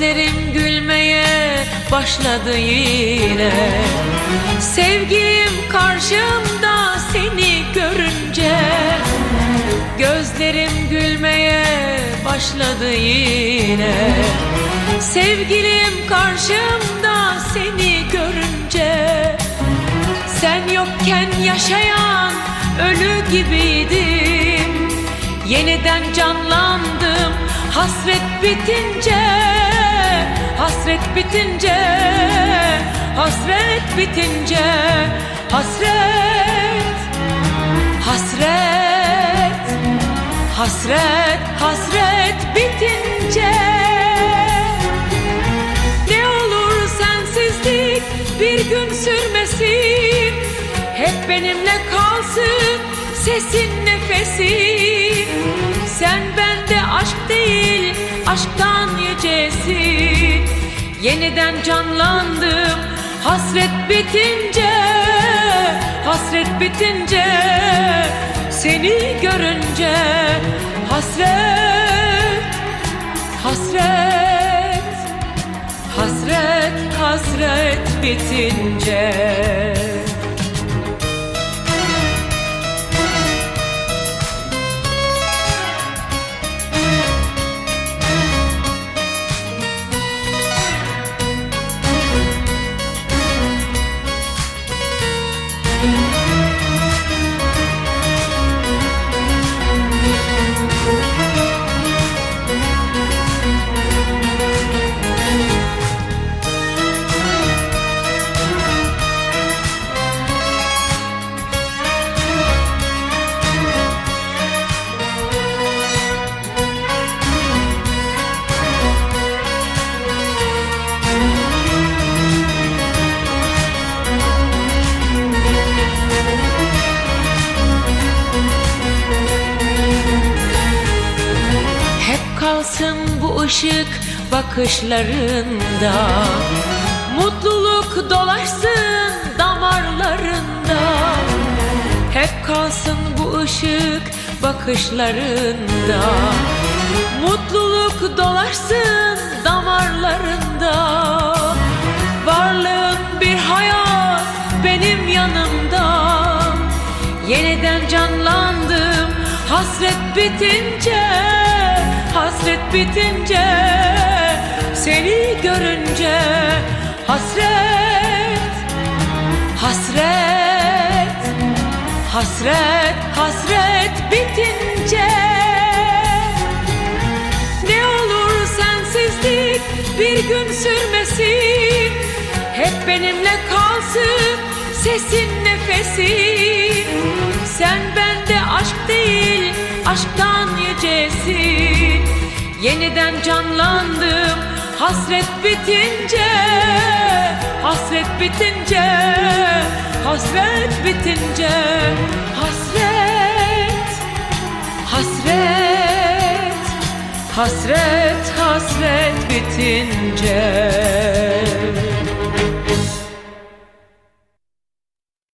Gözlerim gülmeye başladı yine. Sevgilim karşımda seni görünce Gözlerim gülmeye başladı yine. Sevgilim karşımda seni görünce Sen yokken yaşayan ölü gibiydim Yeniden canlandım hasret bitince Hasret bitince Hasret bitince Hasret Hasret Hasret Hasret bitince. Ne olur sensizlik bir gün sürmesin. Hep benimle kalsın sesin nefesin Sen bende aşk değil aşktan yücesin Yeniden canlandım. Hasret bitince Hasret bitince seni görünce Hasret Hasret Hasret hasret bitince Kalsın bu ışık bakışlarında. Mutluluk dolaşsın damarlarında. Hep kalsın bu ışık bakışlarında. Mutluluk dolaşsın damarlarında. Varlığın bir hayat benim yanımda. Yeniden canlandım hasret bitince Hasret bitince Seni görünce Hasret Hasret Hasret Hasret bitince. Ne olur sensizlik bir gün sürmesin Hep benimle kalsın sesin nefesin Sen bende aşk değil aşktan yücesin Yeniden canlandım. Hasret bitince Hasret bitince Hasret bitince Hasret Hasret Hasret hasret bitince